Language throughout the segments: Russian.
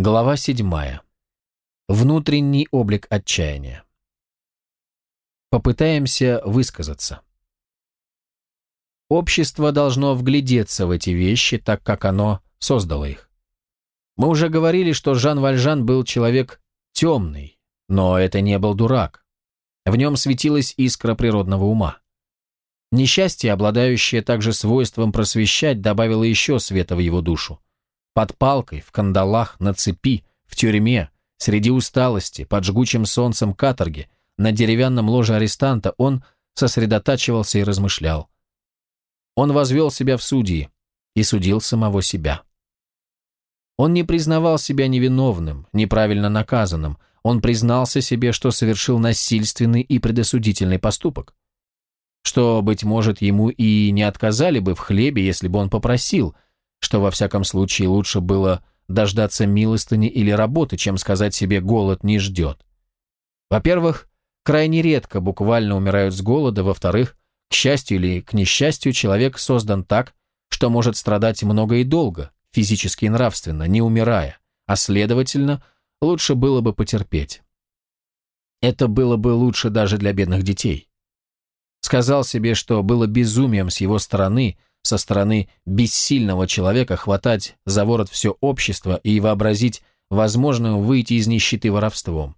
Глава седьмая. Внутренний облик отчаяния. Попытаемся высказаться. Общество должно вглядеться в эти вещи, так как оно создало их. Мы уже говорили, что Жан Вальжан был человек темный, но это не был дурак. В нем светилась искра природного ума. Несчастье, обладающее также свойством просвещать, добавило еще света в его душу. Под палкой, в кандалах, на цепи, в тюрьме, среди усталости, под жгучим солнцем каторги, на деревянном ложе арестанта он сосредотачивался и размышлял. Он возвел себя в судьи и судил самого себя. Он не признавал себя невиновным, неправильно наказанным, он признался себе, что совершил насильственный и предосудительный поступок. Что, быть может, ему и не отказали бы в хлебе, если бы он попросил – что во всяком случае лучше было дождаться милостыни или работы, чем сказать себе «голод не ждет». Во-первых, крайне редко буквально умирают с голода, во-вторых, к счастью или к несчастью, человек создан так, что может страдать много и долго, физически и нравственно, не умирая, а следовательно, лучше было бы потерпеть. Это было бы лучше даже для бедных детей. Сказал себе, что было безумием с его стороны со стороны бессильного человека хватать за ворот все общество и вообразить возможным выйти из нищеты воровством.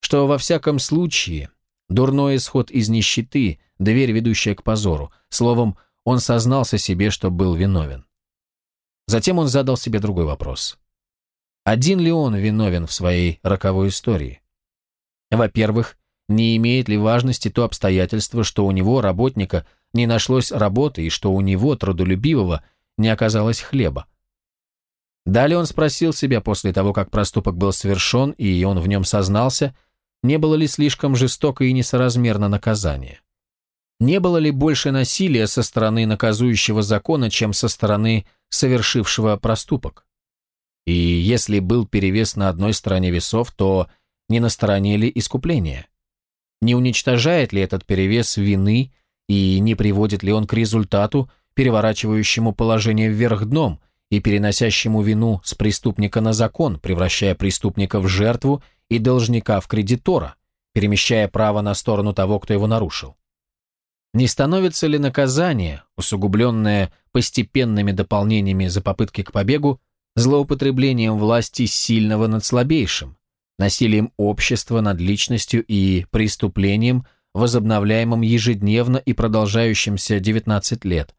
Что во всяком случае дурной исход из нищеты, дверь, ведущая к позору. Словом, он сознался себе, что был виновен. Затем он задал себе другой вопрос. Один ли он виновен в своей роковой истории? Во-первых, не имеет ли важности то обстоятельство, что у него, работника, не нашлось работы и что у него, трудолюбивого, не оказалось хлеба. Далее он спросил себя после того, как проступок был совершен и он в нем сознался, не было ли слишком жестоко и несоразмерно наказание. Не было ли больше насилия со стороны наказующего закона, чем со стороны совершившего проступок? И если был перевес на одной стороне весов, то не на стороне ли искупления? Не уничтожает ли этот перевес вины и не приводит ли он к результату, переворачивающему положение вверх дном и переносящему вину с преступника на закон, превращая преступника в жертву и должника в кредитора, перемещая право на сторону того, кто его нарушил? Не становится ли наказание, усугубленное постепенными дополнениями за попытки к побегу, злоупотреблением власти сильного над слабейшим, насилием общества над личностью и преступлением – возобновляемом ежедневно и продолжающимся 19 лет.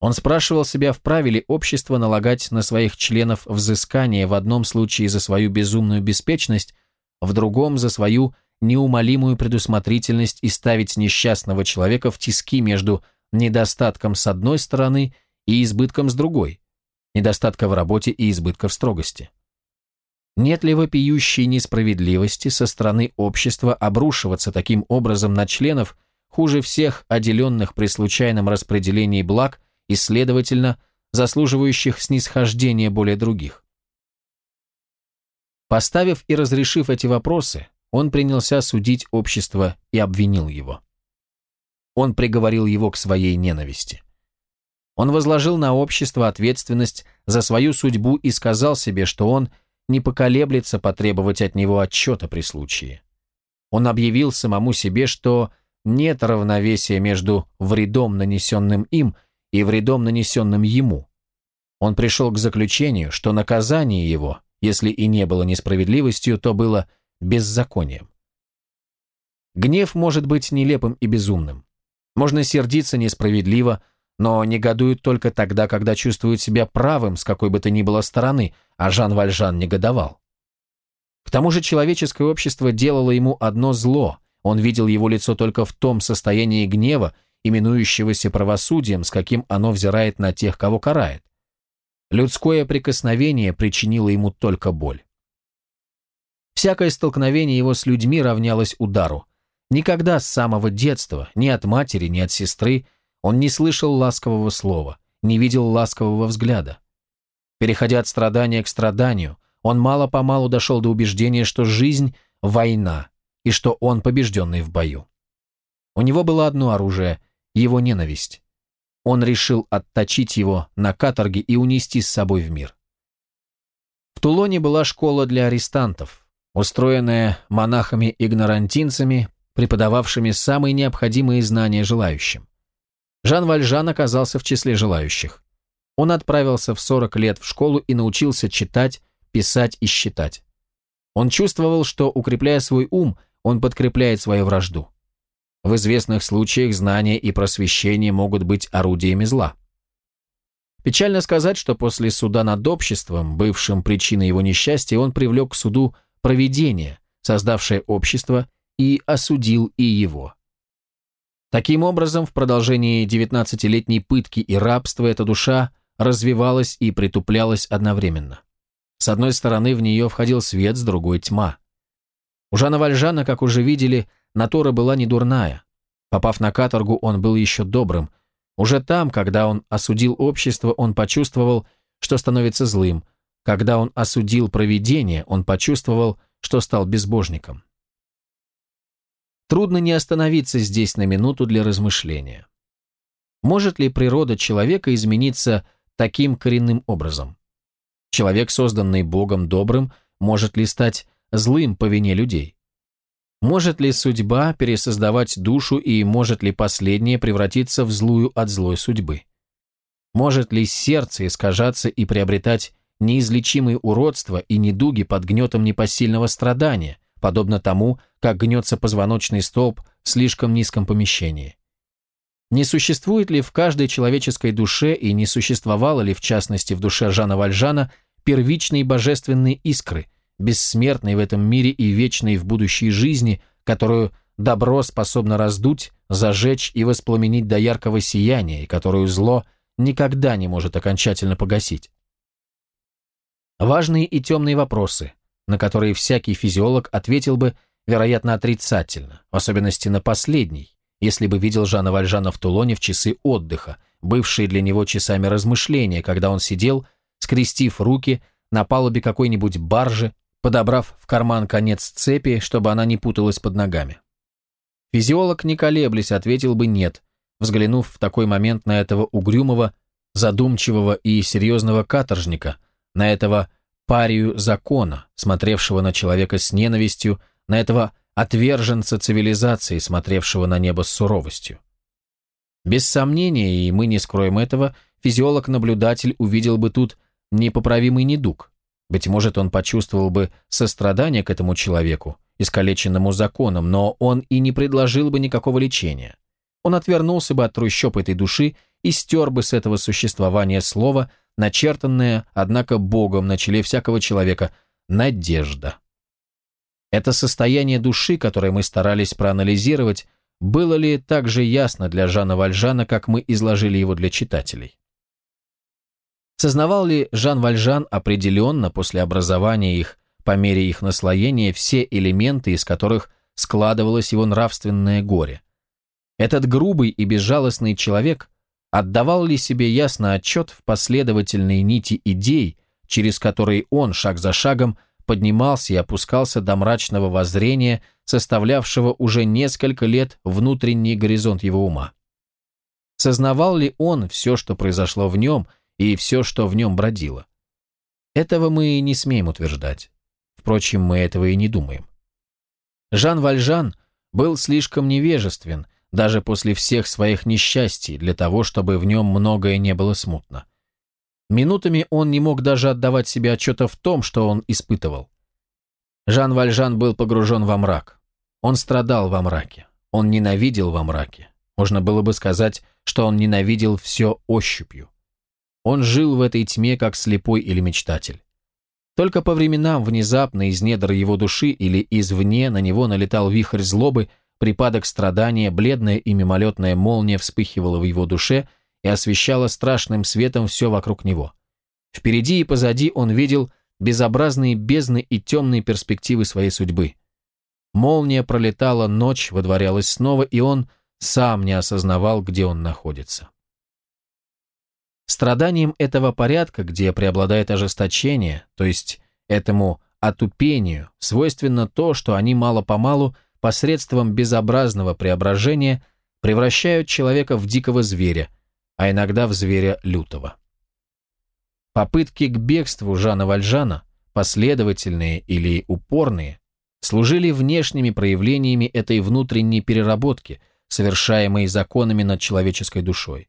Он спрашивал себя, вправе ли общество налагать на своих членов взыскание в одном случае за свою безумную беспечность, в другом за свою неумолимую предусмотрительность и ставить несчастного человека в тиски между недостатком с одной стороны и избытком с другой, недостатка в работе и избытка в строгости. Нет ли вопиющей несправедливости со стороны общества обрушиваться таким образом на членов, хуже всех отделенных при случайном распределении благ и, следовательно, заслуживающих снисхождения более других? Поставив и разрешив эти вопросы, он принялся судить общество и обвинил его. Он приговорил его к своей ненависти. Он возложил на общество ответственность за свою судьбу и сказал себе, что он – не поколеблется потребовать от него отчета при случае. Он объявил самому себе, что нет равновесия между вредом, нанесенным им, и вредом, нанесенным ему. Он пришел к заключению, что наказание его, если и не было несправедливостью, то было беззаконием. Гнев может быть нелепым и безумным. Можно сердиться несправедливо, но негодуют только тогда, когда чувствуют себя правым с какой бы то ни было стороны, а Жан Вальжан негодовал. К тому же человеческое общество делало ему одно зло, он видел его лицо только в том состоянии гнева, именующегося правосудием, с каким оно взирает на тех, кого карает. Людское прикосновение причинило ему только боль. Всякое столкновение его с людьми равнялось удару. Никогда с самого детства, ни от матери, ни от сестры, он не слышал ласкового слова, не видел ласкового взгляда. Переходя от страдания к страданию, он мало-помалу дошел до убеждения, что жизнь – война, и что он побежденный в бою. У него было одно оружие – его ненависть. Он решил отточить его на каторге и унести с собой в мир. В Тулоне была школа для арестантов, устроенная монахами-игнорантинцами, преподававшими самые необходимые знания желающим. Жан Вальжан оказался в числе желающих. Он отправился в 40 лет в школу и научился читать, писать и считать. Он чувствовал, что, укрепляя свой ум, он подкрепляет свою вражду. В известных случаях знания и просвещение могут быть орудиями зла. Печально сказать, что после суда над обществом, бывшим причиной его несчастья, он привлек к суду провидение, создавшее общество, и осудил и его. Таким образом, в продолжении 19-летней пытки и рабства эта душа развивалась и притуплялась одновременно. С одной стороны в нее входил свет, с другой – тьма. У Жана Вальжана, как уже видели, натура была не дурная. Попав на каторгу, он был еще добрым. Уже там, когда он осудил общество, он почувствовал, что становится злым. Когда он осудил провидение, он почувствовал, что стал безбожником. Трудно не остановиться здесь на минуту для размышления. Может ли природа человека измениться таким коренным образом? Человек, созданный Богом добрым, может ли стать злым по вине людей? Может ли судьба пересоздавать душу и может ли последнее превратиться в злую от злой судьбы? Может ли сердце искажаться и приобретать неизлечимые уродства и недуги под гнетом непосильного страдания, подобно тому, как гнется позвоночный столб в слишком низком помещении? Не существует ли в каждой человеческой душе и не существовало ли в частности в душе Жана Вальжана первичные божественные искры – бессмертной в этом мире и вечной в будущей жизни, которую добро способно раздуть, зажечь и воспламенить до яркого сияния, и которую зло никогда не может окончательно погасить. Важные и темные вопросы, на которые всякий физиолог ответил бы, вероятно, отрицательно, в особенности на последний, если бы видел Жана Вальжана в Тулоне в часы отдыха, бывшие для него часами размышления, когда он сидел, скрестив руки на палубе какой-нибудь баржи, подобрав в карман конец цепи, чтобы она не путалась под ногами. Физиолог, не колеблясь, ответил бы «нет», взглянув в такой момент на этого угрюмого, задумчивого и серьезного каторжника, на этого парию закона, смотревшего на человека с ненавистью, на этого отверженца цивилизации, смотревшего на небо с суровостью. Без сомнения, и мы не скроем этого, физиолог-наблюдатель увидел бы тут непоправимый недуг, быть может, он почувствовал бы сострадание к этому человеку, искалеченному законом, но он и не предложил бы никакого лечения. Он отвернулся бы от трущоб этой души и стер бы с этого существования слово, начертанное, однако, Богом на челе всякого человека – надежда. Это состояние души, которое мы старались проанализировать, было ли так же ясно для Жана Вальжана, как мы изложили его для читателей? Сознавал ли Жан Вальжан определенно после образования их, по мере их наслоения, все элементы, из которых складывалось его нравственное горе? Этот грубый и безжалостный человек отдавал ли себе ясно отчет в последовательной нити идей, через которые он, шаг за шагом, поднимался и опускался до мрачного воззрения, составлявшего уже несколько лет внутренний горизонт его ума? Сознавал ли он все, что произошло в нем – и все, что в нем бродило. Этого мы не смеем утверждать. Впрочем, мы этого и не думаем. Жан Вальжан был слишком невежествен, даже после всех своих несчастий, для того, чтобы в нем многое не было смутно. Минутами он не мог даже отдавать себе отчета в том, что он испытывал. Жан Вальжан был погружен во мрак. Он страдал во мраке. Он ненавидел во мраке. Можно было бы сказать, что он ненавидел все ощупью. Он жил в этой тьме, как слепой или мечтатель. Только по временам внезапно из недр его души или извне на него налетал вихрь злобы, припадок страдания, бледная и мимолетная молния вспыхивала в его душе и освещала страшным светом все вокруг него. Впереди и позади он видел безобразные бездны и темные перспективы своей судьбы. Молния пролетала, ночь водворялась снова, и он сам не осознавал, где он находится. Страданием этого порядка, где преобладает ожесточение, то есть этому отупению, свойственно то, что они мало-помалу посредством безобразного преображения превращают человека в дикого зверя, а иногда в зверя лютого. Попытки к бегству Жана Вальжана, последовательные или упорные, служили внешними проявлениями этой внутренней переработки, совершаемой законами над человеческой душой.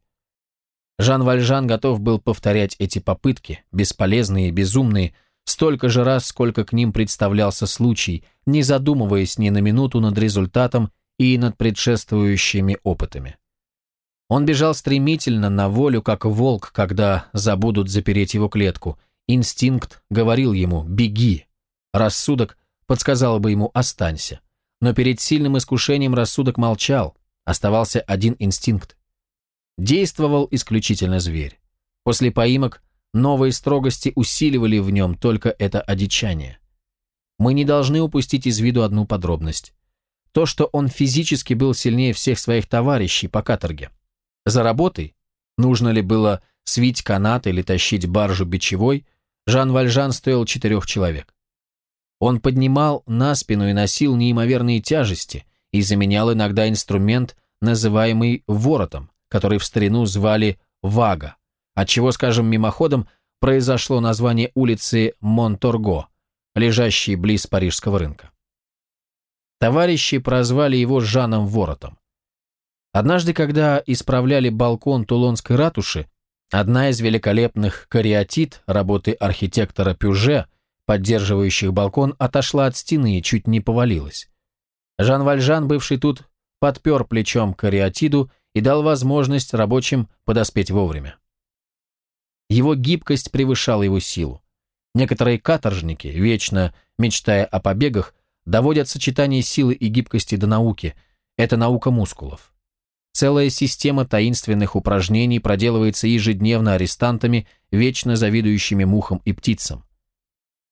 Жан Вальжан готов был повторять эти попытки, бесполезные и безумные, столько же раз, сколько к ним представлялся случай, не задумываясь ни на минуту над результатом и над предшествующими опытами. Он бежал стремительно на волю, как волк, когда забудут запереть его клетку. Инстинкт говорил ему «беги». Рассудок подсказал бы ему «останься». Но перед сильным искушением рассудок молчал, оставался один инстинкт. Действовал исключительно зверь. После поимок новые строгости усиливали в нем только это одичание. Мы не должны упустить из виду одну подробность. То, что он физически был сильнее всех своих товарищей по каторге. За работой, нужно ли было свить канат или тащить баржу бичевой, Жан Вальжан стоил четырех человек. Он поднимал на спину и носил неимоверные тяжести и заменял иногда инструмент, называемый воротом, который в старину звали вага, отчего, скажем, мимоходом произошло название улицы Монторго, лежащей близ Парижского рынка. Товарищи прозвали его Жаном Воротом. Однажды, когда исправляли балкон Тулонской ратуши, одна из великолепных кариатид работы архитектора Пюже, поддерживающих балкон, отошла от стены и чуть не повалилась. Жан Вальжан, бывший тут, подпер плечом кариатиду и дал возможность рабочим подоспеть вовремя. Его гибкость превышала его силу. Некоторые каторжники, вечно мечтая о побегах, доводят сочетание силы и гибкости до науки. Это наука мускулов. Целая система таинственных упражнений проделывается ежедневно арестантами, вечно завидующими мухам и птицам.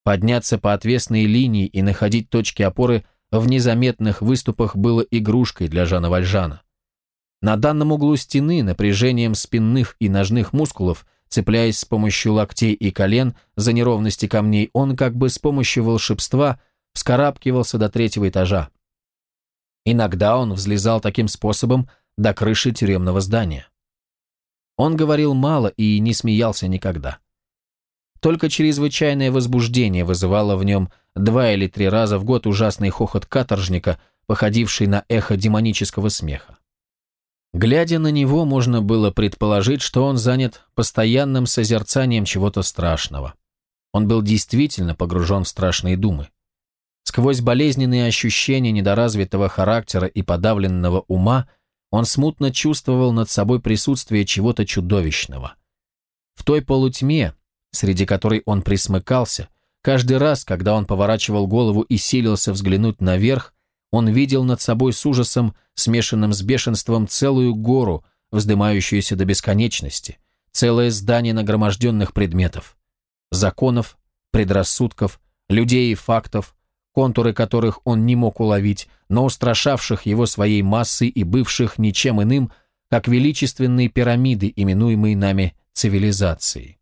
Подняться по отвесной линии и находить точки опоры в незаметных выступах было игрушкой для Жана Вальжана. На данном углу стены напряжением спинных и ножных мускулов, цепляясь с помощью локтей и колен за неровности камней, он как бы с помощью волшебства вскарабкивался до третьего этажа. Иногда он взлезал таким способом до крыши тюремного здания. Он говорил мало и не смеялся никогда. Только чрезвычайное возбуждение вызывало в нем два или три раза в год ужасный хохот каторжника, походивший на эхо демонического смеха. Глядя на него, можно было предположить, что он занят постоянным созерцанием чего-то страшного. Он был действительно погружен в страшные думы. Сквозь болезненные ощущения недоразвитого характера и подавленного ума он смутно чувствовал над собой присутствие чего-то чудовищного. В той полутьме, среди которой он присмыкался, каждый раз, когда он поворачивал голову и силился взглянуть наверх, он видел над собой с ужасом, смешанным с бешенством, целую гору, вздымающуюся до бесконечности, целое здание нагроможденных предметов, законов, предрассудков, людей и фактов, контуры которых он не мог уловить, но устрашавших его своей массой и бывших ничем иным, как величественные пирамиды, именуемые нами цивилизацией.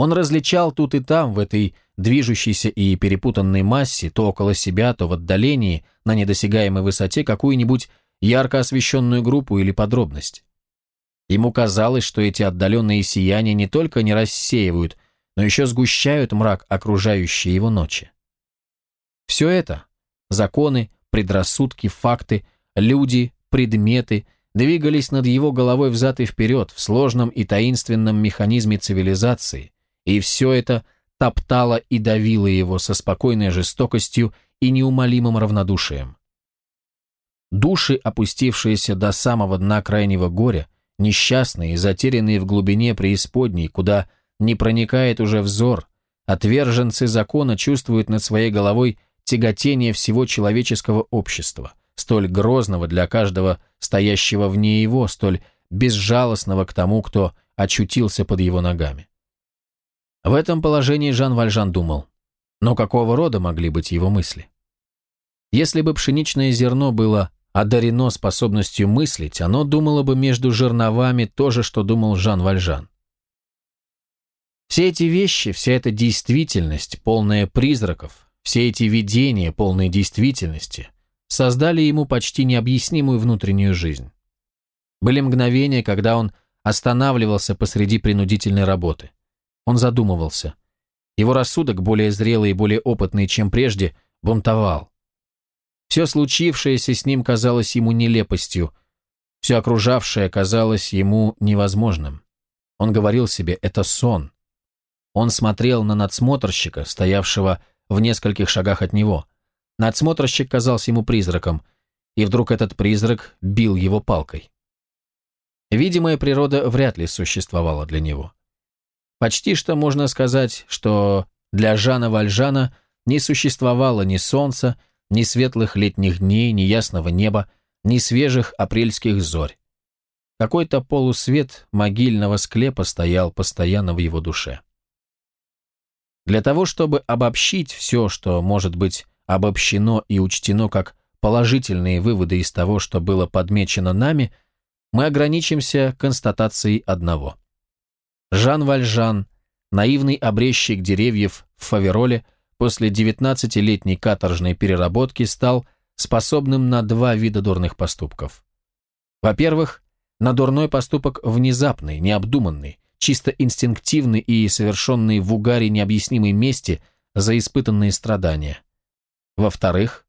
Он различал тут и там, в этой движущейся и перепутанной массе, то около себя, то в отдалении, на недосягаемой высоте, какую-нибудь ярко освещенную группу или подробность. Ему казалось, что эти отдаленные сияния не только не рассеивают, но еще сгущают мрак окружающей его ночи. Все это – законы, предрассудки, факты, люди, предметы – двигались над его головой взад и вперед в сложном и таинственном механизме цивилизации, и все это топтало и давило его со спокойной жестокостью и неумолимым равнодушием. Души, опустившиеся до самого дна крайнего горя, несчастные, затерянные в глубине преисподней, куда не проникает уже взор, отверженцы закона чувствуют над своей головой тяготение всего человеческого общества, столь грозного для каждого стоящего вне его, столь безжалостного к тому, кто очутился под его ногами. В этом положении Жан Вальжан думал, но какого рода могли быть его мысли? Если бы пшеничное зерно было одарено способностью мыслить, оно думало бы между жерновами то же, что думал Жан Вальжан. Все эти вещи, вся эта действительность, полная призраков, все эти видения, полные действительности, создали ему почти необъяснимую внутреннюю жизнь. Были мгновения, когда он останавливался посреди принудительной работы. Он задумывался, Его рассудок, более зрелый и более опытный, чем прежде, бунтовал. Все случившееся с ним казалось ему нелепостью, все окружавшее казалось ему невозможным. Он говорил себе «это сон». Он смотрел на надсмотрщика, стоявшего в нескольких шагах от него. Надсмотрщик казался ему призраком, и вдруг этот призрак бил его палкой. Видимая природа вряд ли существовала для него. Почти что можно сказать, что для Жана Вальжана не существовало ни солнца, ни светлых летних дней, ни ясного неба, ни свежих апрельских зорь. Какой-то полусвет могильного склепа стоял постоянно в его душе. Для того, чтобы обобщить все, что может быть обобщено и учтено как положительные выводы из того, что было подмечено нами, мы ограничимся констатацией одного. Жан Вальжан, наивный обрезчик деревьев в Фавероле, после 19-летней каторжной переработки стал способным на два вида дурных поступков. Во-первых, на дурной поступок внезапный, необдуманный, чисто инстинктивный и совершенный в угаре необъяснимой мести за испытанные страдания. Во-вторых,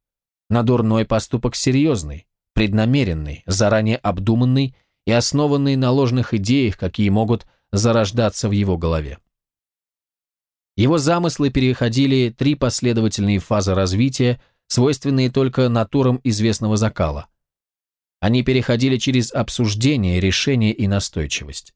на дурной поступок серьезный, преднамеренный, заранее обдуманный и основанный на ложных идеях, какие могут зарождаться в его голове. Его замыслы переходили три последовательные фазы развития, свойственные только натурам известного закала. Они переходили через обсуждение, решение и настойчивость.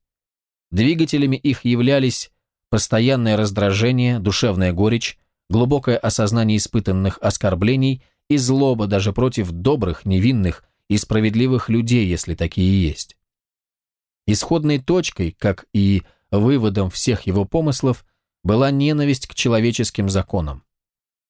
Двигателями их являлись постоянное раздражение, душевная горечь, глубокое осознание испытанных оскорблений и злоба даже против добрых, невинных и справедливых людей, если такие есть. Исходной точкой, как и выводом всех его помыслов, была ненависть к человеческим законам.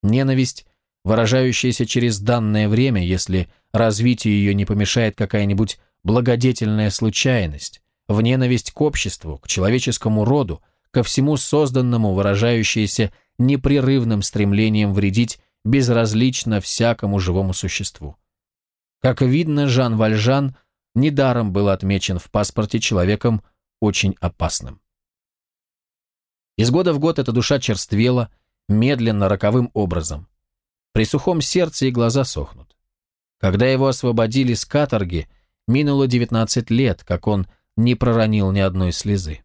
Ненависть, выражающаяся через данное время, если развитию ее не помешает какая-нибудь благодетельная случайность, в ненависть к обществу, к человеческому роду, ко всему созданному, выражающаяся непрерывным стремлением вредить безразлично всякому живому существу. Как видно, Жан Вальжан недаром был отмечен в паспорте человеком очень опасным. Из года в год эта душа черствела, медленно, роковым образом. При сухом сердце и глаза сохнут. Когда его освободили с каторги, минуло 19 лет, как он не проронил ни одной слезы.